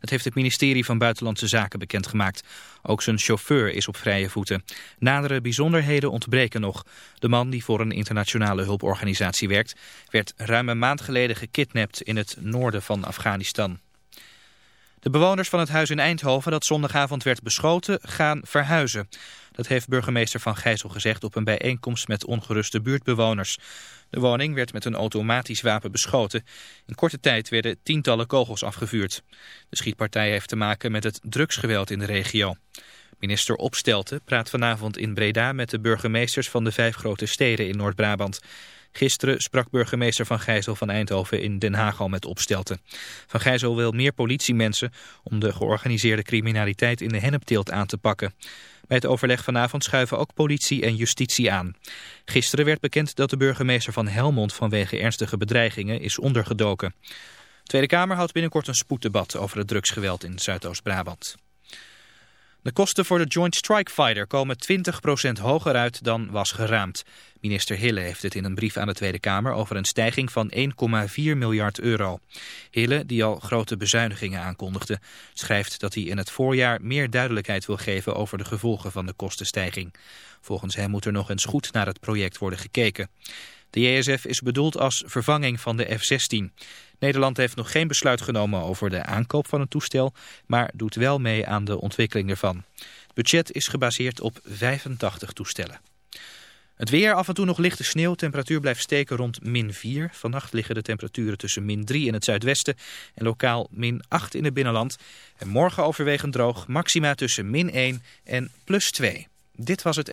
Dat heeft het ministerie van Buitenlandse Zaken bekendgemaakt. Ook zijn chauffeur is op vrije voeten. Nadere bijzonderheden ontbreken nog. De man die voor een internationale hulporganisatie werkt... werd ruim een maand geleden gekidnapt in het noorden van Afghanistan. De bewoners van het huis in Eindhoven dat zondagavond werd beschoten gaan verhuizen. Dat heeft burgemeester Van Gijzel gezegd op een bijeenkomst met ongeruste buurtbewoners. De woning werd met een automatisch wapen beschoten. In korte tijd werden tientallen kogels afgevuurd. De schietpartij heeft te maken met het drugsgeweld in de regio. Minister Opstelten praat vanavond in Breda met de burgemeesters van de vijf grote steden in Noord-Brabant. Gisteren sprak burgemeester Van Gijzel van Eindhoven in Den Haag al met Opstelten. Van Gijzel wil meer politiemensen om de georganiseerde criminaliteit in de hennepteelt aan te pakken. Bij het overleg vanavond schuiven ook politie en justitie aan. Gisteren werd bekend dat de burgemeester van Helmond vanwege ernstige bedreigingen is ondergedoken. De Tweede Kamer houdt binnenkort een spoeddebat over het drugsgeweld in Zuidoost-Brabant. De kosten voor de Joint Strike Fighter komen 20% hoger uit dan was geraamd. Minister Hille heeft het in een brief aan de Tweede Kamer over een stijging van 1,4 miljard euro. Hille, die al grote bezuinigingen aankondigde, schrijft dat hij in het voorjaar meer duidelijkheid wil geven over de gevolgen van de kostenstijging. Volgens hem moet er nog eens goed naar het project worden gekeken. De JSF is bedoeld als vervanging van de F-16. Nederland heeft nog geen besluit genomen over de aankoop van het toestel, maar doet wel mee aan de ontwikkeling ervan. Het budget is gebaseerd op 85 toestellen. Het weer, af en toe nog lichte sneeuw. Temperatuur blijft steken rond min 4. Vannacht liggen de temperaturen tussen min 3 in het zuidwesten en lokaal min 8 in het binnenland. En morgen overwegend droog, maxima tussen min 1 en plus 2. Dit was het...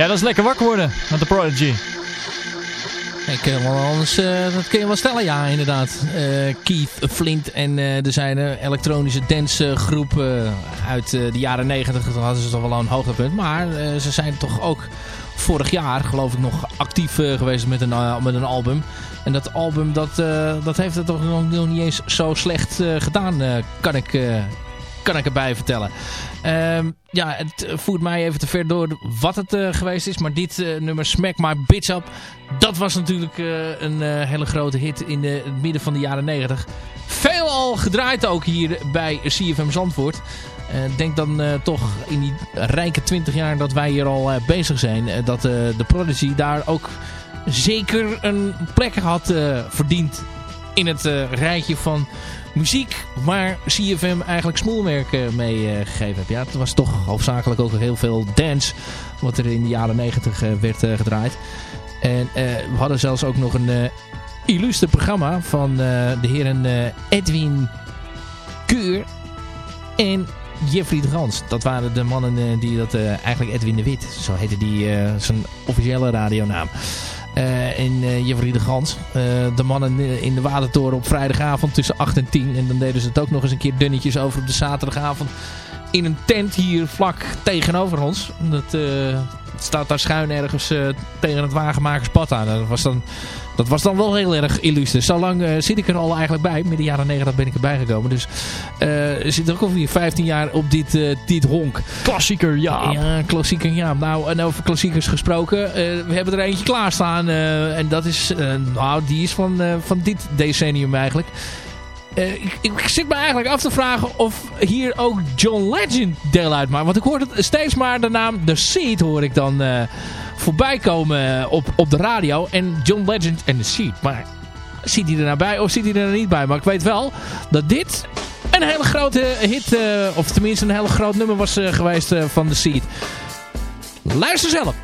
Ja, dat is lekker wakker worden met de Prodigy. Ik, wel anders, uh, dat kun je wel stellen, ja, inderdaad. Uh, Keith Flint en uh, er zijn elektronische dancegroep uit de jaren 90. Dat hadden ze toch wel een hoogtepunt. Maar ze zijn toch ook vorig jaar, geloof ik, nog actief geweest met een, met een album. En dat album, dat, dat heeft het toch nog niet eens zo slecht gedaan, kan ik kan ik erbij vertellen. Um, ja, het voert mij even te ver door wat het uh, geweest is. Maar dit uh, nummer Smack My Bitch Up. Dat was natuurlijk uh, een hele grote hit in de, het midden van de jaren 90. Veel al gedraaid ook hier bij CFM Zandvoort. Denk dan toch in die rijke 20 jaar dat wij hier al bezig zijn. dat de Prodigy daar ook zeker een plek had verdiend in het rijtje van muziek waar CFM eigenlijk smoelwerk mee uh, gegeven heeft. Ja, het was toch hoofdzakelijk ook heel veel dance wat er in de jaren negentig uh, werd gedraaid. En we hadden zelfs ook nog een illustre programma van de heren Edwin Keur en Jeffrey de Gans. Dat waren de mannen die dat eigenlijk Edwin de Wit, zo heette die zijn officiële radionaam. Uh, en uh, Jeffrey de Gans. Uh, de mannen in de Watertoren op vrijdagavond tussen 8 en 10. En dan deden ze het ook nog eens een keer dunnetjes over op de zaterdagavond. In een tent hier vlak tegenover ons. Dat staat daar schuin ergens tegen het wagenmakerspad aan. Dat was dan dat was dan wel heel erg illustre. Zo lang uh, zit ik er al eigenlijk bij. Midden jaren 90 ben ik erbij gekomen. Dus uh, zit ook alweer 15 jaar op dit, uh, dit honk. Klassieker, ja. Ja, klassieker, ja. Nou, en over klassiekers gesproken. we hebben er eentje klaarstaan. en dat is, nou, die is van, van dit decennium eigenlijk. Uh, ik, ik, zit me eigenlijk af te vragen of hier ook John Legend deel uitmaakt. Want ik hoor het steeds maar de naam The Seed hoor ik dan uh, voorbij komen op, op de radio. En John Legend en The Seed. Maar zit hij er nou bij of zit hij er nou niet bij? Maar ik weet wel dat dit een hele grote hit, uh, of tenminste een hele groot nummer was geweest van The Seed. Luister zelf.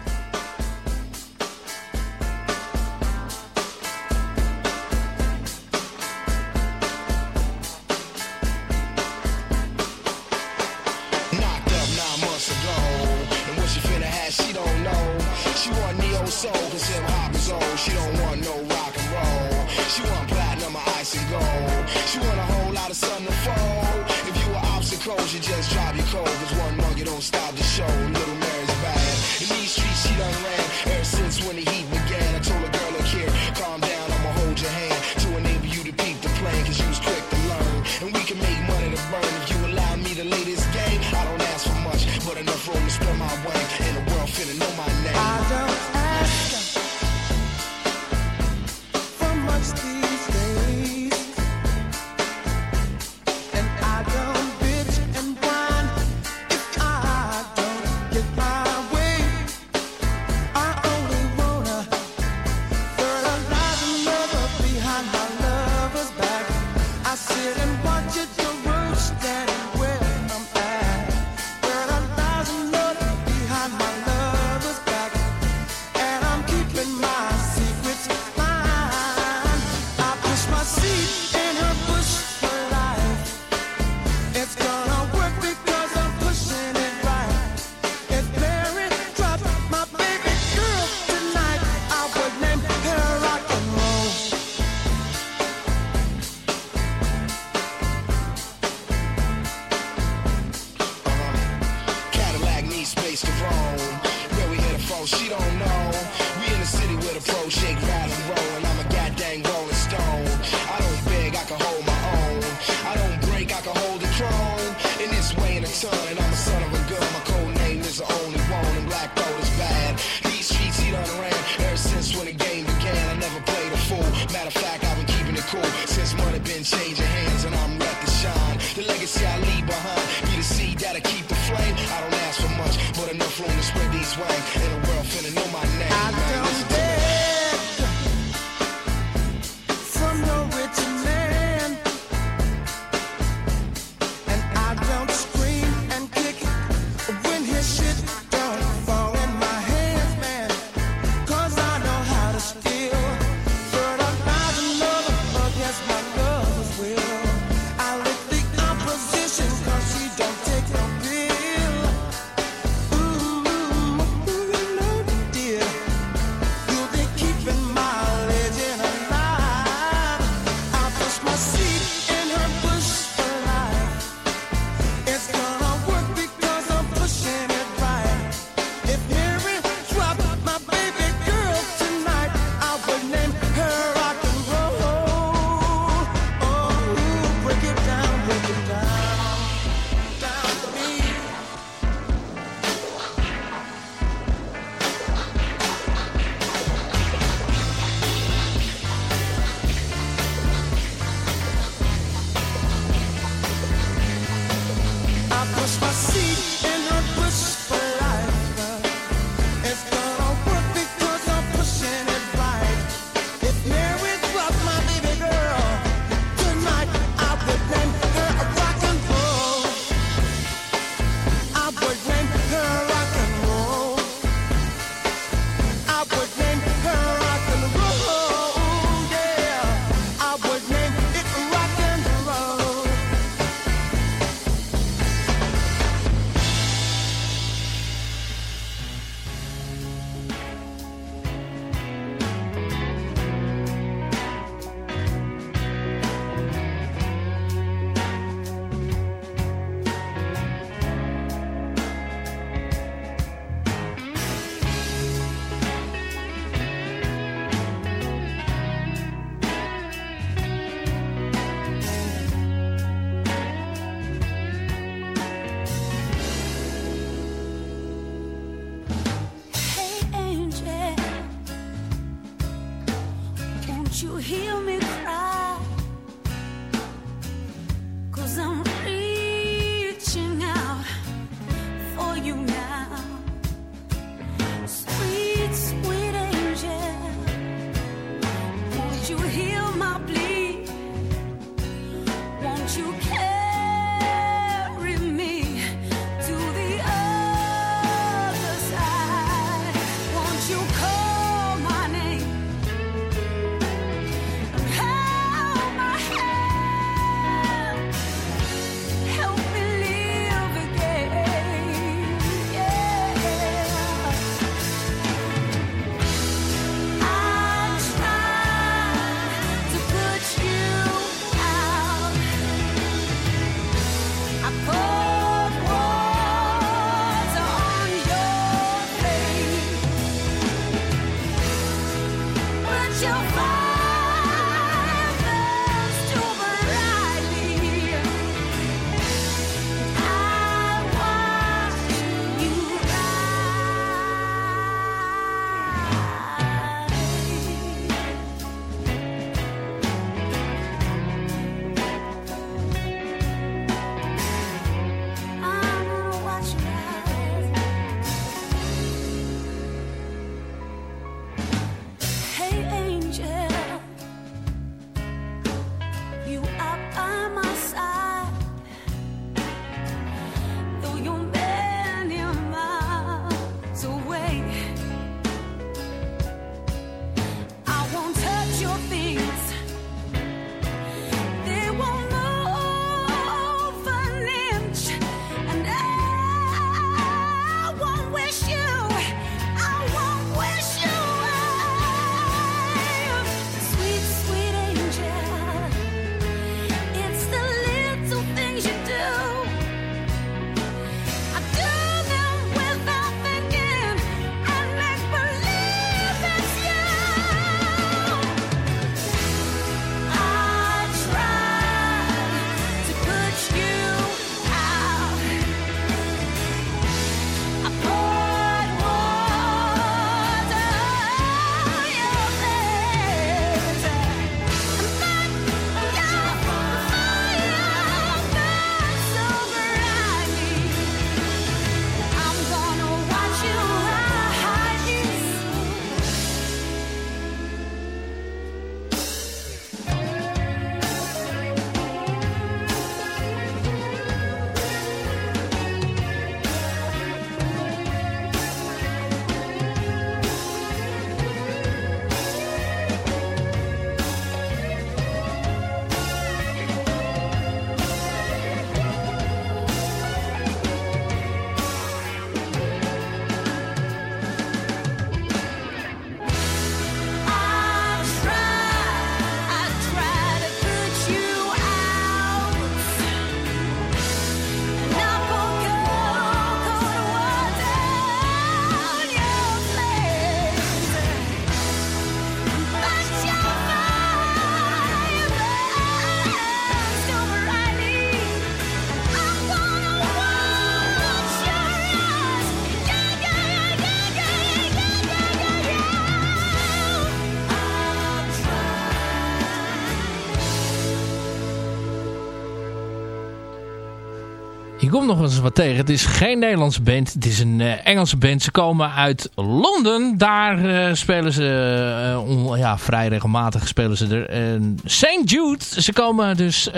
Komt nog eens wat tegen. Het is geen Nederlandse band. Het is een uh, Engelse band. Ze komen uit Londen. Daar uh, spelen ze on, ja, vrij regelmatig spelen ze er. St. Jude. Ze komen dus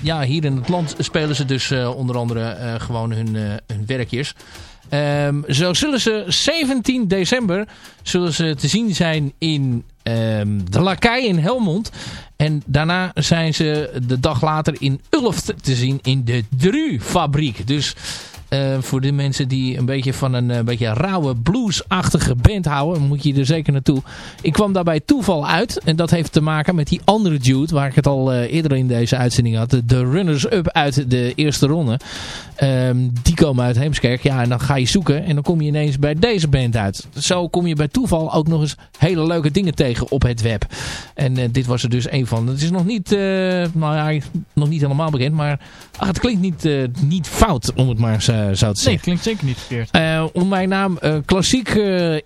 ja, hier in het land spelen ze dus onder andere gewoon hun, hun werkjes. Um, zo zullen ze 17 december zullen ze te zien zijn in um, de Lakij in Helmond. En daarna zijn ze de dag later in Ulft te zien in de Dru-fabriek. Dus uh, voor de mensen die een beetje van een, een beetje rauwe bluesachtige band houden, moet je er zeker naartoe. Ik kwam daarbij toeval uit. En dat heeft te maken met die andere dude, waar ik het al uh, eerder in deze uitzending had. De runners-up uit de eerste ronde. Um, die komen uit Heemskerk. Ja, en dan ga je zoeken en dan kom je ineens bij deze band uit. Zo kom je bij toeval ook nog eens hele leuke dingen tegen op het web. En dit was er dus een van. Het is nog niet, nou ja, nog niet helemaal bekend, maar ach, het klinkt niet, niet fout, om het maar eens zo te zeggen. Nee, klinkt zeker niet verkeerd. om mijn naam klassiek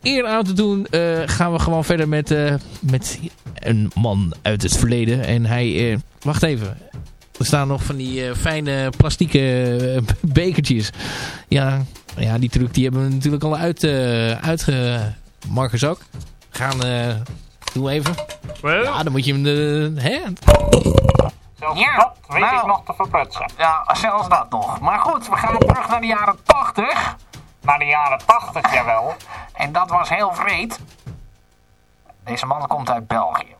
eer aan te doen, gaan we gewoon verder met, met een man uit het verleden. En hij, wacht even, er staan nog van die fijne plastieke bekertjes. Ja, ja, die truc die hebben we natuurlijk al uit, uitge... Marcus ook. Gaan, doe even. Ja, dan moet je hem... De, hè? Zelfs ja, dat weet nou, ik nog te verprutsen. Ja, zelfs dat nog. Maar goed, we gaan terug naar de jaren 80. Naar de jaren 80, jawel. En dat was heel vreed. Deze man komt uit België.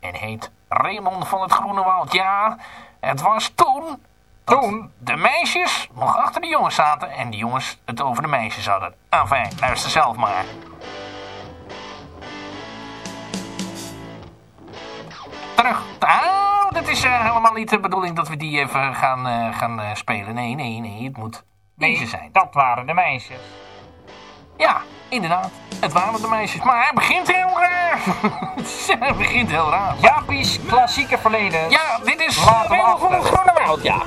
En heet Raymond van het Groene Woud. Ja, het was toen... Toen? De meisjes nog achter de jongens zaten en de jongens het over de meisjes hadden. Enfin, luister zelf maar. Terug. Ah, dat is uh, helemaal niet de bedoeling dat we die even gaan, uh, gaan uh, spelen. Nee, nee, nee. Het moet deze zijn. dat waren de meisjes. Ja, inderdaad. Het waren de meisjes. Maar hij begint heel raar. hij begint heel raar. Jaapie's klassieke verleden. Ja, dit is Laat hem achter. het. Ja,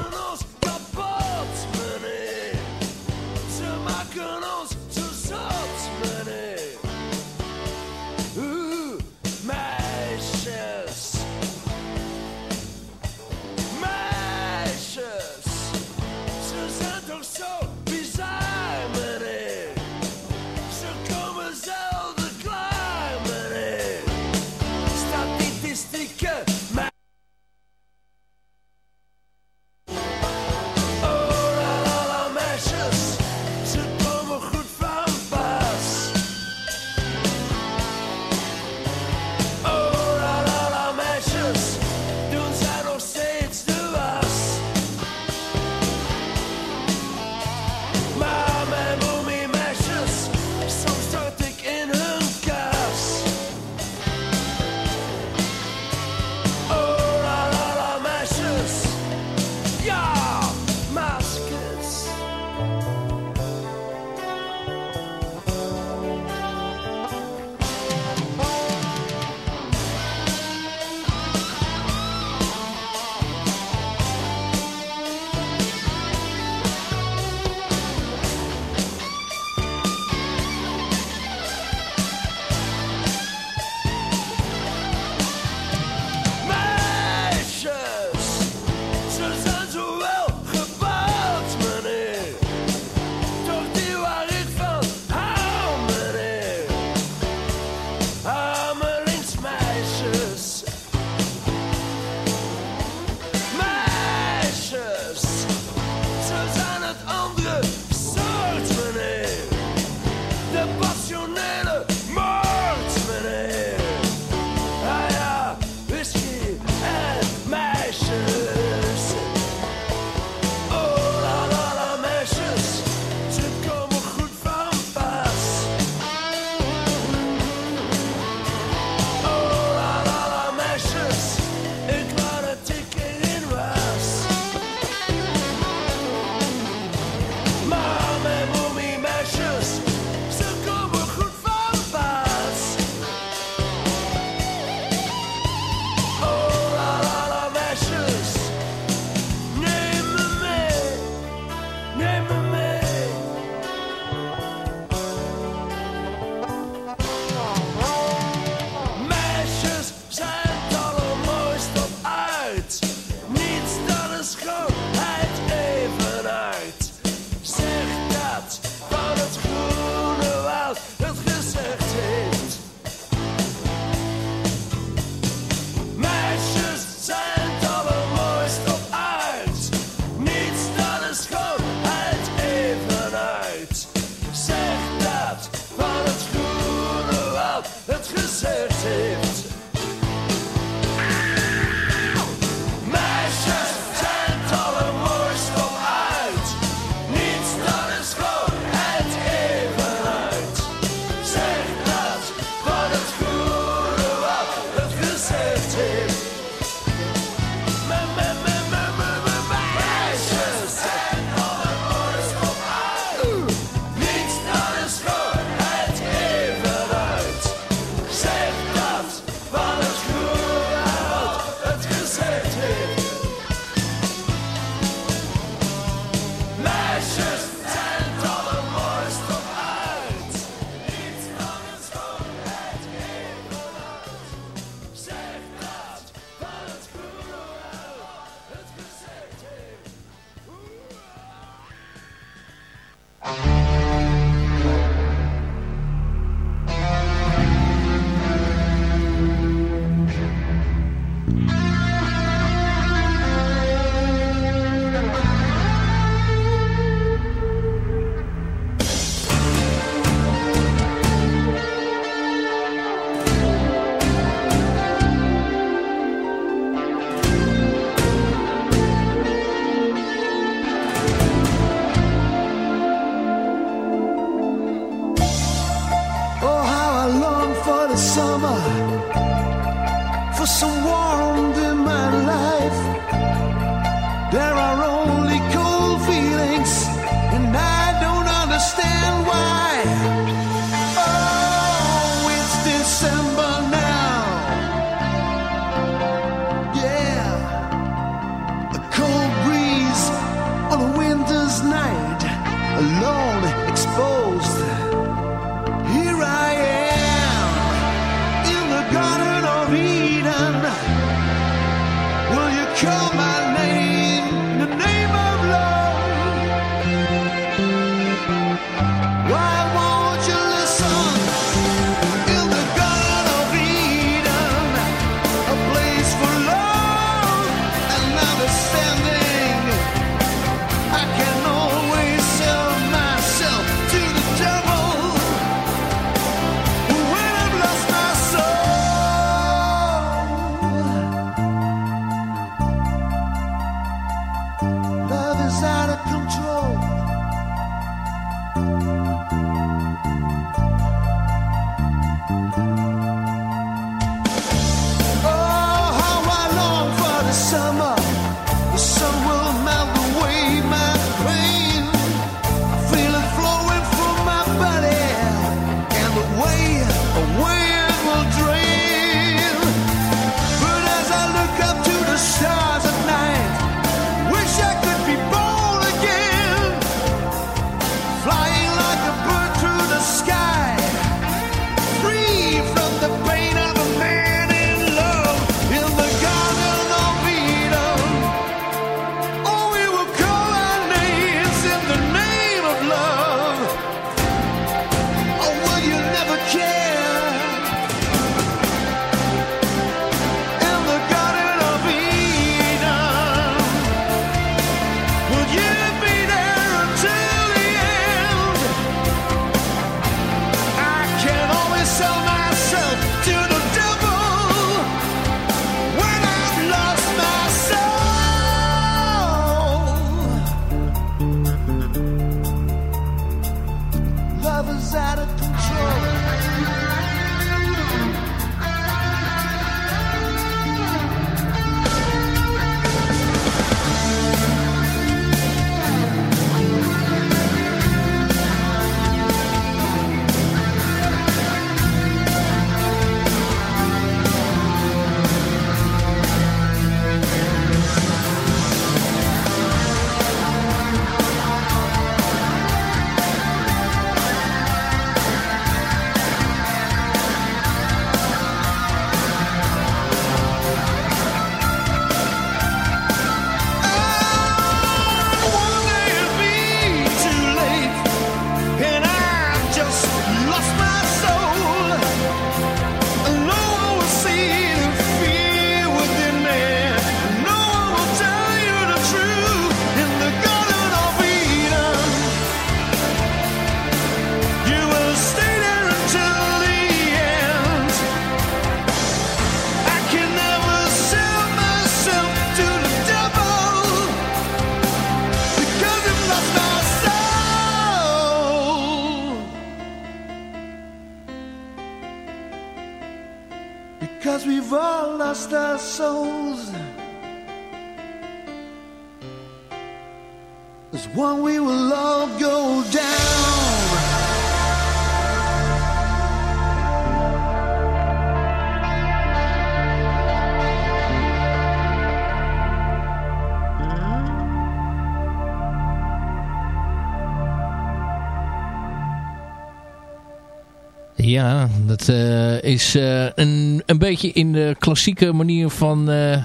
is uh, een, een beetje in de klassieke manier van uh,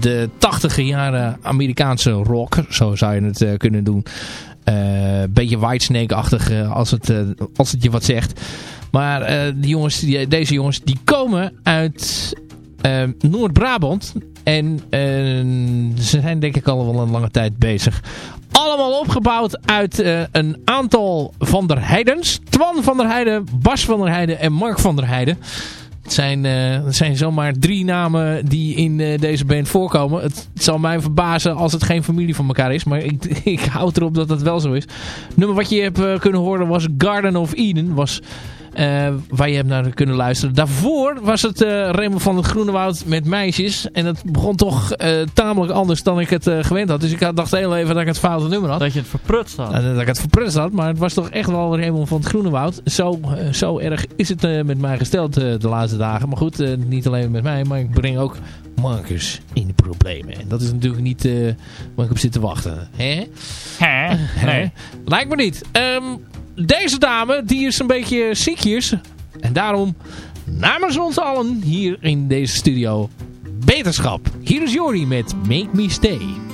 de tachtige jaren Amerikaanse rock. Zo zou je het kunnen doen. Een beetje Whitesnake-achtig als, het, als het je wat zegt. Maar die jongens, die, deze jongens die komen uit Noord-Brabant. En ze zijn denk ik al wel een lange tijd bezig allemaal opgebouwd uit uh, een aantal Van der Heidens. Twan van der Heijden, Bas van der Heijden en Mark van der Heijden. Het zijn, uh, het zijn zomaar drie namen die in uh, deze band voorkomen. Het, zal mij verbazen als het geen familie van elkaar is. Maar ik, ik houd erop dat het wel zo is. Het nummer wat je hebt kunnen horen was Garden of Eden. Was waar je hebt naar kunnen luisteren. Daarvoor was het uh, Raymond van het Groenewoud met meisjes. En het begon toch tamelijk anders dan ik het gewend had. Dus ik dacht heel even dat ik het foute nummer had. Dat je het verprutst had. dat ik het verprutst had. Maar het was toch echt wel Raymond van het Groenewoud. Zo, zo erg is het met mij gesteld de laatste dagen. Maar goed, niet alleen met mij. Maar ik breng ook Marcus in de problemen. En dat is natuurlijk niet uh, waar ik op zit te wachten. Hè? Hè? Nee. Lijkt me niet. Um, deze dame, die is een beetje ziekjes. En daarom namens ons allen hier in deze studio beterschap. Hier is Jori met Make Me Stay.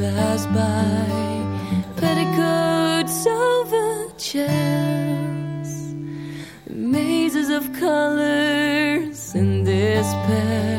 Pass by. Petticoats over chairs, mazes of colors and despair.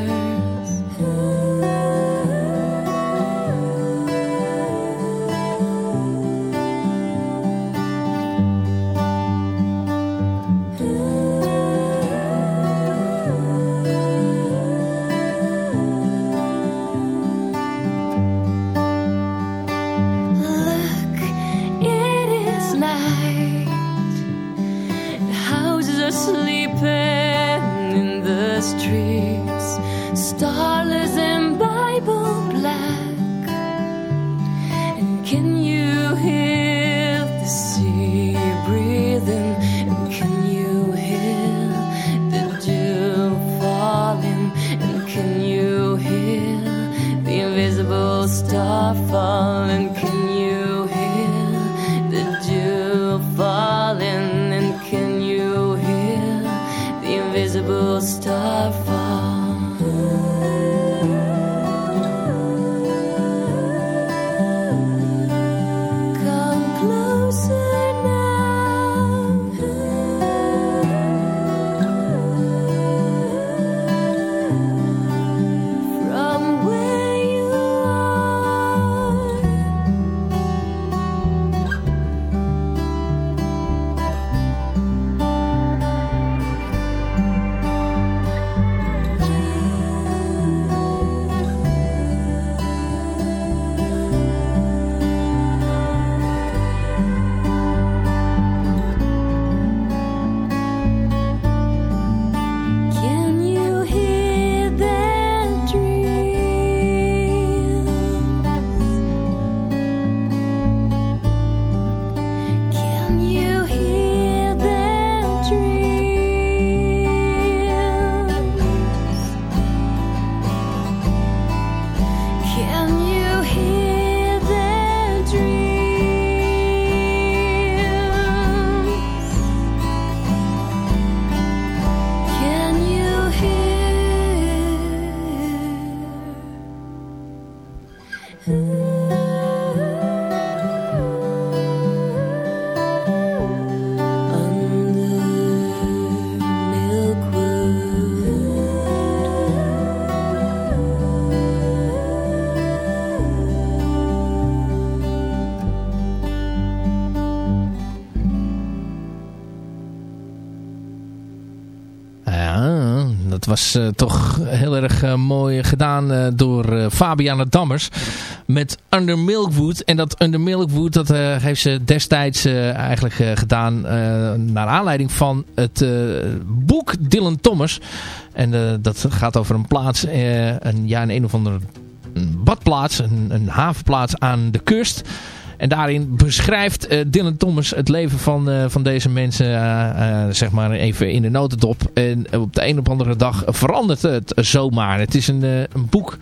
Uh, toch heel erg uh, mooi gedaan uh, door Fabiana Dammers met Under Milkwood. En dat Under Milkwood dat heeft ze destijds eigenlijk gedaan naar aanleiding van het boek Dylan Thomas. En dat gaat over een plaats, een, ja, een, een of andere badplaats, een, een havenplaats aan de kust... En daarin beschrijft uh, Dylan Thomas het leven van, uh, van deze mensen, uh, zeg maar even in de notendop. En op de een of andere dag verandert het zomaar. Het is een, een boek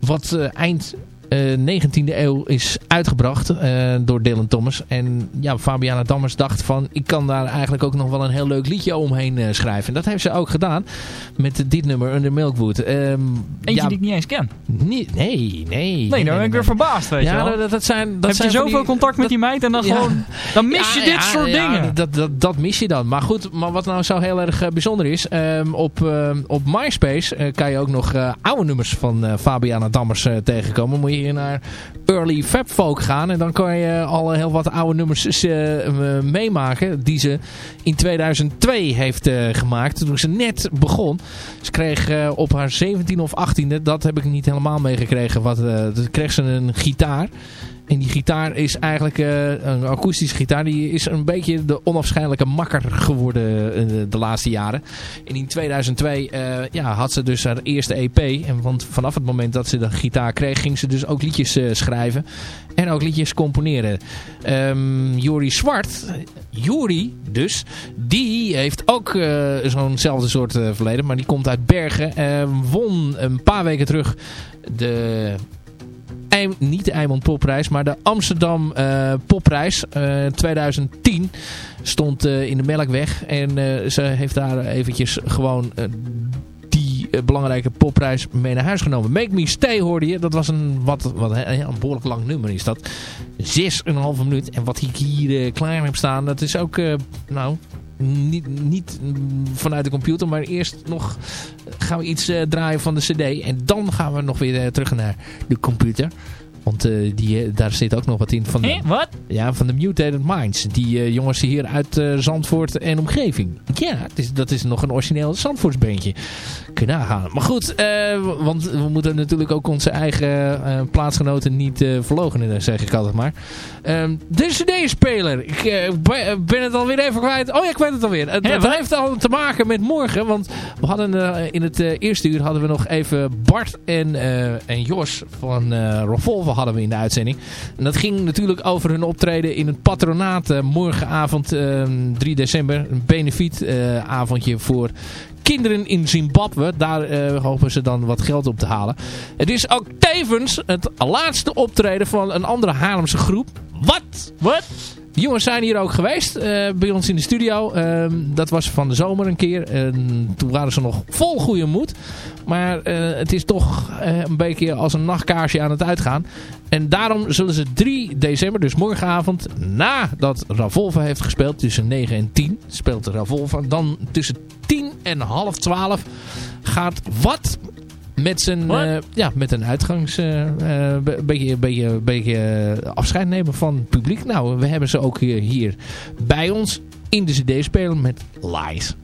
wat eind 19e eh, eeuw is uitgebracht uh, door Dylan Thomas. En ja, Fabiana Dammers dacht van, ik kan daar eigenlijk ook nog wel een heel leuk liedje omheen uh, schrijven. En dat heeft ze ook gedaan met dit nummer, Under Milkwood. Um, Eentje ja, die ik niet eens ken. Nee, nee. Nee, nee dan ben ik weer verbaasd, weet ja, je wel. Dat, dat zijn, dat Heb zijn je zoveel die, contact met dat, die meid en dan ja, gewoon, dan mis je dit soort dingen. Dat, dat, dat mis je dan. Maar goed, maar wat nou zo heel erg bijzonder is, um, op, um, op MySpace kan je ook nog oude nummers van Fabiana Dammers tegenkomen. Moet je naar early fab folk gaan. En dan kan je al heel wat oude nummers uh, meemaken. Die ze in 2002 heeft uh, gemaakt. Toen ze net begon. Ze kreeg op haar 17 of 18e. Dat heb ik niet helemaal meegekregen. Wat, kreeg ze een gitaar. En die gitaar is eigenlijk uh, een akoestische gitaar. Die is een beetje de onafscheidelijke makker geworden uh, de laatste jaren. En in 2002 uh, ja, had ze dus haar eerste EP. En want vanaf het moment dat ze de gitaar kreeg, ging ze dus ook liedjes schrijven. En ook liedjes componeren. Um, Jori Zwart, Jori dus, die heeft ook zo'nzelfde soort verleden. Maar die komt uit Bergen. won een paar weken terug de niet de Eimond Popprijs, maar de Amsterdam uh, Popprijs uh, 2010 stond uh, in de Melkweg. En ze heeft daar eventjes gewoon die die belangrijke popprijs mee naar huis genomen. Make Me Stay hoorde je. Dat was een, wat, wat, een behoorlijk lang nummer is dat. Zes en een halve minuut. En wat ik hier klaar heb staan, dat is ook, nou, niet, niet vanuit de computer, maar eerst nog gaan we iets draaien van de cd. En dan gaan we nog weer terug naar de computer. Want uh, die, eh, daar zit ook nog wat in. Van de, wat? Ja, van de Mutated Minds. Die jongens hier uit Zandvoort en omgeving. Ja, het is, dat is nog een origineel Zandvoortsbeentje. Kun je nagaan. Maar goed, want we moeten natuurlijk ook onze eigen plaatsgenoten niet verlogenen, zeg ik altijd maar. Ehm, de cd-speler. Ik ben het alweer even kwijt. Oh ja, ik weet het alweer. Het, heeft al te maken met morgen. Want we hadden in het eerste uur hadden we nog even Bart en, en Jos van Revolver hadden we in de uitzending. En dat ging natuurlijk over hun optreden in het patronaat uh, morgenavond uh, ehm, 3 december. Een benefietavondje uh, voor kinderen in Zimbabwe. Daar eh, hopen ze dan wat geld op te halen. Het is ook tevens het laatste optreden van een andere Haarlemse groep. Wat? Wat? Jongens zijn hier ook geweest uh, bij ons in de studio. Uh, dat was van de zomer een keer. Uh, toen waren ze nog vol goede moed. Maar eh, het is toch een beetje als een nachtkaarsje aan het uitgaan. En daarom zullen ze 3 december, dus morgenavond, nadat Ravolva heeft gespeeld, tussen 9 en 10, speelt Ravolva. Dan tussen 10 en half 12 gaat wat met, zijn, uh, ja, met een uitgangs... Uh, uh, beetje, beetje, beetje afscheid nemen van het publiek. Nou, we hebben ze ook hier, hier bij ons in de cd spelen met Lies.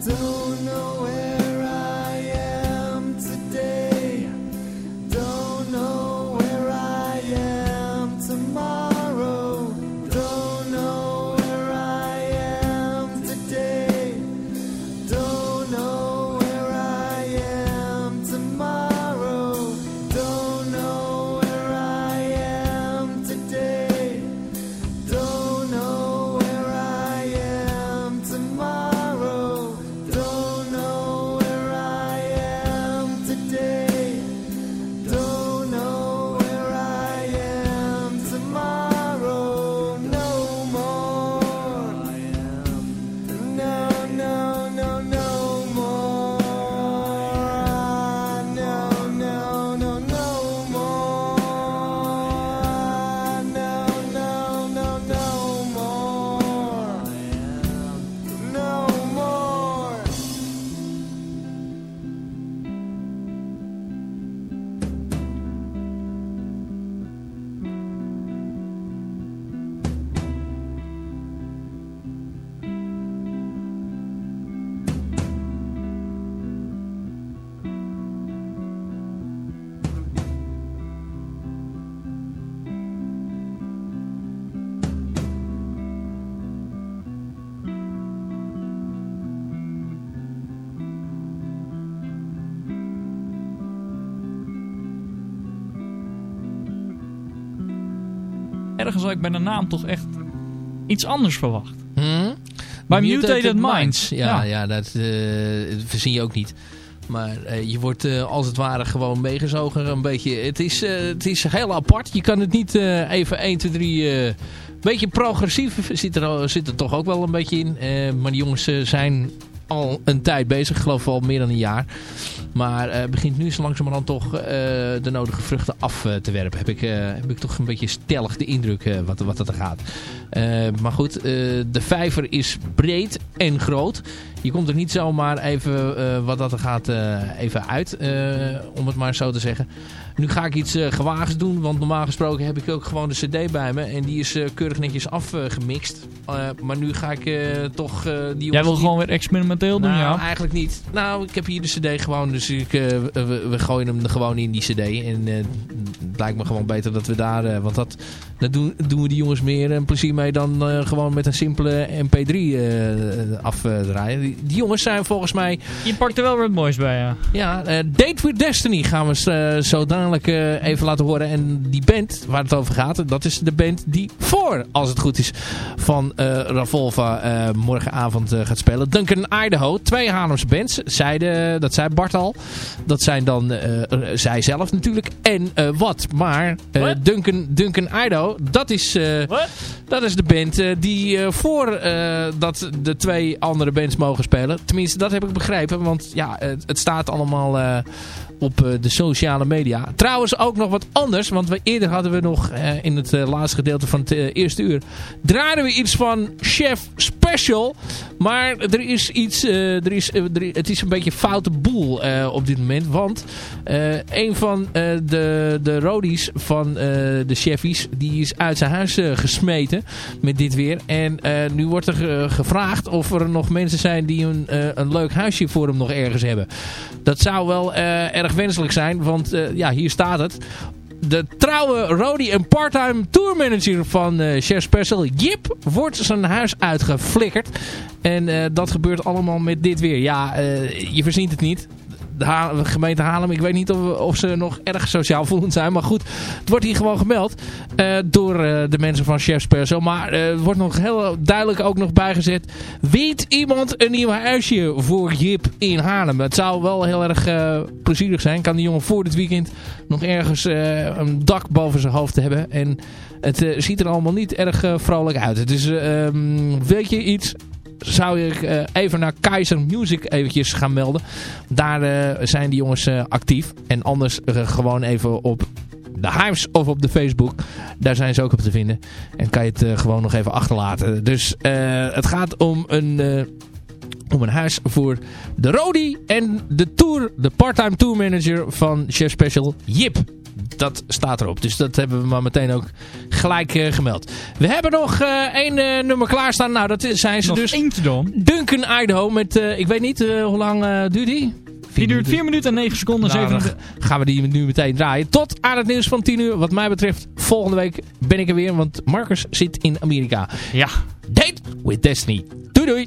do ergens had ik bij de naam toch echt iets anders verwacht. Hmm? Bij Mutated, Minds. Ja, ja. dat uh, verzin je ook niet. Maar je wordt als het ware gewoon meegezogen een beetje. Het is, het is heel apart. Je kan het niet even 1, 2, 3... Een beetje progressief zit er, zit er toch ook wel een beetje in. maar die jongens zijn al een tijd bezig. Ik geloof al meer dan een jaar. Maar uh, begint nu zo langzamerhand toch uh, de nodige vruchten af uh, te werpen. Heb ik, heb ik toch een beetje stellig de indruk wat, wat dat er gaat. Maar goed, de vijver is breed en groot. Je komt er niet zomaar even wat dat er gaat even uit. om het maar zo te zeggen. Nu ga ik iets gewaagds doen, want normaal gesproken heb ik ook gewoon de cd bij me. En die is keurig netjes afgemixt. Maar nu ga ik toch... die Jij wil gewoon weer experimenteel doen, nou, ja? eigenlijk niet. Nou, ik heb hier de cd gewoon, dus ik, we, we, gooien hem er gewoon in die cd. En het lijkt me gewoon beter dat we daar... want dat, dat doen, doen we die jongens meer een plezier mee dan gewoon met een simpele mp3 afdraaien. Die, die, jongens zijn volgens mij... Je pakt er wel wat moois bij, ja. Ja, Date with Destiny gaan we zo dadelijk even laten horen. En die band waar het over gaat, dat is de band die voor, als het goed is, van Ravolva morgenavond gaat spelen. Duncan Idaho, twee Haarlemse bands. Zij dat zei Bart al. Dat zijn dan zij zelf natuurlijk. En wat? Maar Duncan, Duncan Idaho, dat is, dat is de band die voor dat de twee andere bands mogen spelen. Tenminste, dat heb ik begrepen. Want ja, het, staat allemaal op eh, de sociale media. Trouwens ook nog wat anders, want we, eerder hadden we nog in het laatste gedeelte van het eerste uur, draaiden we iets van Chef Special. Maar er is iets, er is, het is een beetje foute boel op dit moment, want een van de, de rodies van de chefies, die is uit zijn huis gesmeten met dit weer. En nu wordt er gevraagd of er nog mensen zijn die een, een leuk huisje voor hem nog ergens hebben. Dat zou wel erg wenselijk zijn. Want ja, hier staat het. De trouwe Rody en parttime tourmanager van uh, Chef Special, Jip, wordt zijn huis uitgeflikkerd. En dat gebeurt allemaal met dit weer. Ja, je verzint het niet de gemeente Haarlem. Ik weet niet of, of, ze nog erg sociaal voelend zijn. Maar goed, het wordt hier gewoon gemeld uh, door uh, de mensen van Chefs Perso. Maar uh, het wordt nog heel duidelijk ook nog bijgezet. Weet iemand een nieuw huisje voor Jip in Haarlem? Het zou wel heel erg plezierig zijn. Kan die jongen voor dit weekend nog ergens een dak boven zijn hoofd hebben. En het ziet er allemaal niet erg vrolijk uit. Dus um, weet je iets? Zou ik uh, even naar Kaiser Music eventjes gaan melden. Daar uh, zijn die jongens uh, actief. En anders gewoon even op de Hives of op de Facebook. Daar zijn ze ook op te vinden. En kan je het gewoon nog even achterlaten. Dus het gaat om een om een huis voor de Rodi en de tour, de part-time tourmanager van Chef Special, Jip dat staat erop. Dus dat hebben we maar meteen ook gelijk uh, gemeld. We hebben nog uh, één uh, nummer klaarstaan. Nou, dat zijn ze nog dus. eentje dan. Duncan Idaho met, ik weet niet, hoe lang duurt die? Die duurt 4 minuten en 9 seconden. Nou, 7 gaan we die nu meteen draaien. Tot aan het nieuws van 10 uur. Wat mij betreft, volgende week ben ik er weer. Want Marcus zit in Amerika. Ja. Date with Destiny. Doei doei.